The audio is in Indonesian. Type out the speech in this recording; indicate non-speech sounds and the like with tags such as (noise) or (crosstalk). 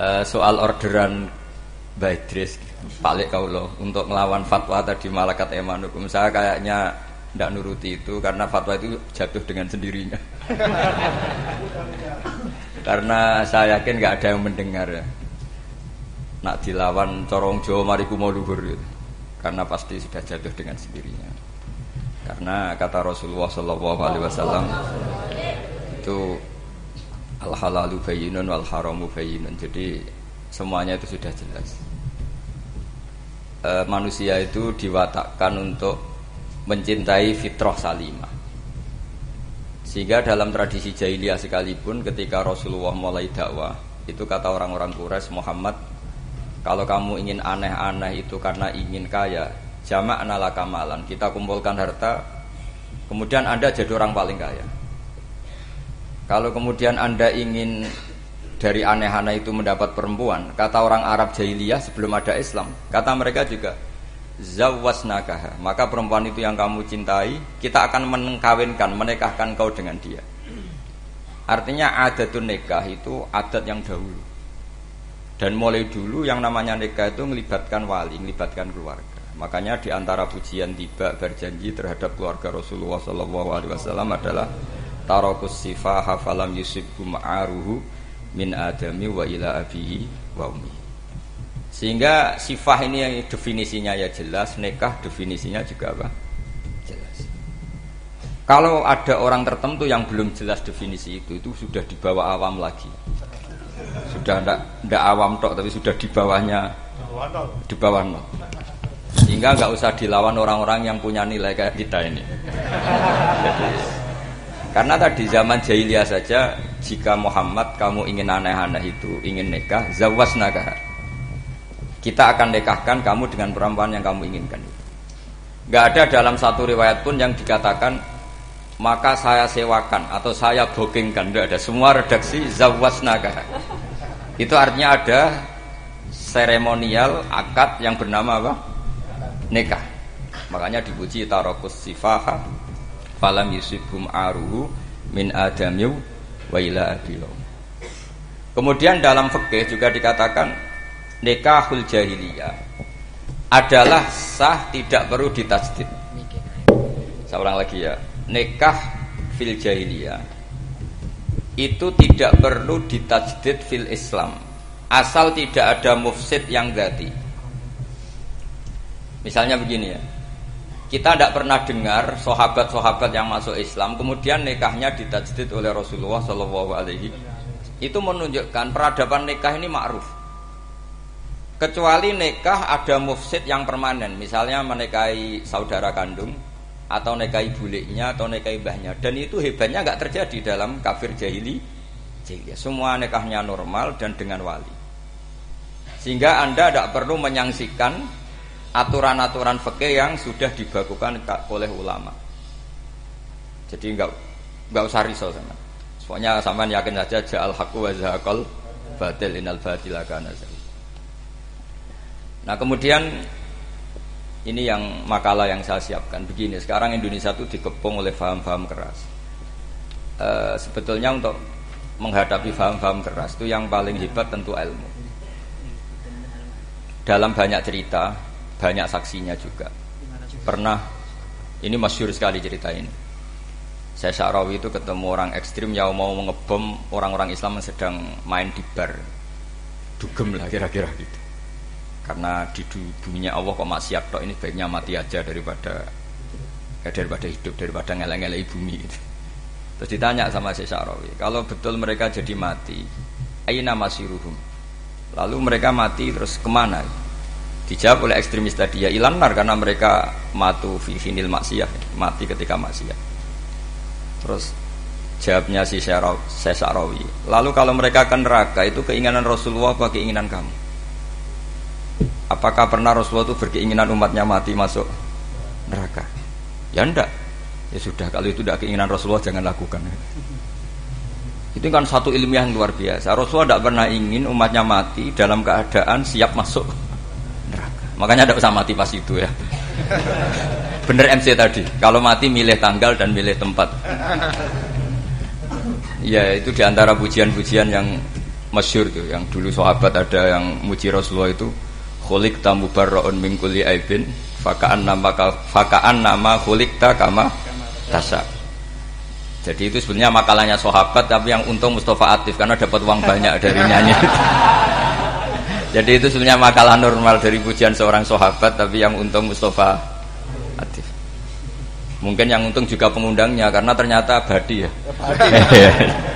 uh, soal orderan Mbak Idris Pak Kaulo untuk melawan fatwa tadi malakat emanukum saya kayaknya tidak nuruti itu karena fatwa itu jatuh dengan sendirinya. (laughs) Karena saya yakin nggak ada yang mendengar ya. Nak dilawan corong Jawa mari mau luhur gitu. karena pasti sudah jatuh dengan sendirinya. Karena kata Rasulullah Wasallam itu al halalu bayinun wal haramu bayinun jadi semuanya itu sudah jelas. E, manusia itu diwatakkan untuk mencintai fitrah salimah. Sehingga dalam tradisi jahiliyah sekalipun ketika Rasulullah mulai dakwah itu kata orang-orang Quraisy Muhammad kalau kamu ingin aneh-aneh itu karena ingin kaya jamak nala kamalan kita kumpulkan harta kemudian anda jadi orang paling kaya kalau kemudian anda ingin dari aneh-aneh itu mendapat perempuan kata orang Arab jahiliyah sebelum ada Islam kata mereka juga zawasnakaha maka perempuan itu yang kamu cintai kita akan mengkawinkan menikahkan kau dengan dia. Artinya adatun nikah itu adat yang dahulu. Dan mulai dulu yang namanya nikah itu melibatkan wali melibatkan keluarga. Makanya di antara pujian tiba berjanji terhadap keluarga Rasulullah SAW adalah tarokus sifah hafalam yusibku ma'aruhu min adami wa ila abihi wa ummi. Sehingga sifah ini yang definisinya ya jelas, nikah definisinya juga apa? Jelas. Kalau ada orang tertentu yang belum jelas definisi itu, itu sudah di bawah awam lagi. Sudah tidak ndak awam tok, tapi sudah di bawahnya, di bawah no. Sehingga nggak usah dilawan orang-orang yang punya nilai kayak kita ini. Jadi, karena tadi zaman jahiliyah saja jika Muhammad kamu ingin aneh-aneh itu ingin nikah zawas naga kita akan nikahkan kamu dengan perempuan yang kamu inginkan. Gak ada dalam satu riwayat pun yang dikatakan maka saya sewakan atau saya bookingkan tidak ada. Semua redaksi zawas naga itu artinya ada seremonial akad yang bernama apa? Nikah. Makanya dipuji tarokus sifaha falam yusibhum aruhu min adamiu wa ila Kemudian dalam fikih juga dikatakan nikahul jahiliyah adalah sah tidak perlu ditasdid. Seorang lagi ya, nikah fil jahiliyah itu tidak perlu ditajdid fil Islam asal tidak ada mufsid yang ganti. Misalnya begini ya, kita tidak pernah dengar sahabat-sahabat yang masuk Islam kemudian nikahnya ditajdid oleh Rasulullah Shallallahu Alaihi. Itu menunjukkan peradaban nikah ini ma'ruf. Kecuali nikah ada mufsid yang permanen misalnya menikahi saudara kandung atau nikahi buliknya atau nikahi mbahnya. Dan itu hebatnya nggak terjadi dalam kafir jahili jahiliyah. Semua nikahnya normal dan dengan wali. Sehingga anda tidak perlu menyangsikan aturan-aturan fikih yang sudah dibakukan oleh ulama. Jadi enggak enggak usah risau sama. Pokoknya sampean yakin saja ja'al haqqu wa zahaqal batil inal batila kana Nah, kemudian ini yang makalah yang saya siapkan begini. Sekarang Indonesia itu dikepung oleh faham-faham keras. E, sebetulnya untuk menghadapi faham-faham keras itu yang paling hebat tentu ilmu. Dalam banyak cerita banyak saksinya juga. Pernah ini masyur sekali cerita ini. Saya Syarawi itu ketemu orang ekstrim yang mau mengebom orang-orang Islam yang sedang main di bar. Dugem lah kira-kira gitu. Karena di dunia Allah kok maksiat tok ini baiknya mati aja daripada ya daripada hidup daripada ngeleng-ngeleng bumi gitu. Terus ditanya sama Syekh Syarawi, kalau betul mereka jadi mati, aina masiruhum. Lalu mereka mati terus ke mana? Dijawab oleh ekstremis tadi ya ilanar karena mereka matu fi finil maksiyah, mati ketika maksiat. Terus jawabnya si Sesarawi. Lalu kalau mereka akan neraka itu keinginan Rasulullah apa keinginan kamu? Apakah pernah Rasulullah itu berkeinginan umatnya mati masuk neraka? Ya enggak. Ya sudah kalau itu tidak keinginan Rasulullah jangan lakukan. (laughs) Itu kan satu ilmiah yang luar biasa. Rasulullah tidak pernah ingin umatnya mati dalam keadaan siap masuk Makanya tidak usah mati pas itu ya. Bener MC tadi. Kalau mati milih tanggal dan milih tempat. Ya itu di antara pujian-pujian yang masyur tuh yang dulu sahabat ada yang muji Rasulullah itu khulik tamu barroon mingkuli aibin fakaan nama fakaan nama khulik kama tasa jadi itu sebenarnya makalahnya sahabat tapi yang untung Mustafa Atif karena dapat uang banyak dari nyanyi (laughs) jadi itu sebenarnya makalah normal dari pujian seorang sahabat tapi yang untung Mustafa Atif. Mungkin yang untung juga pengundangnya karena ternyata badi ya (laughs)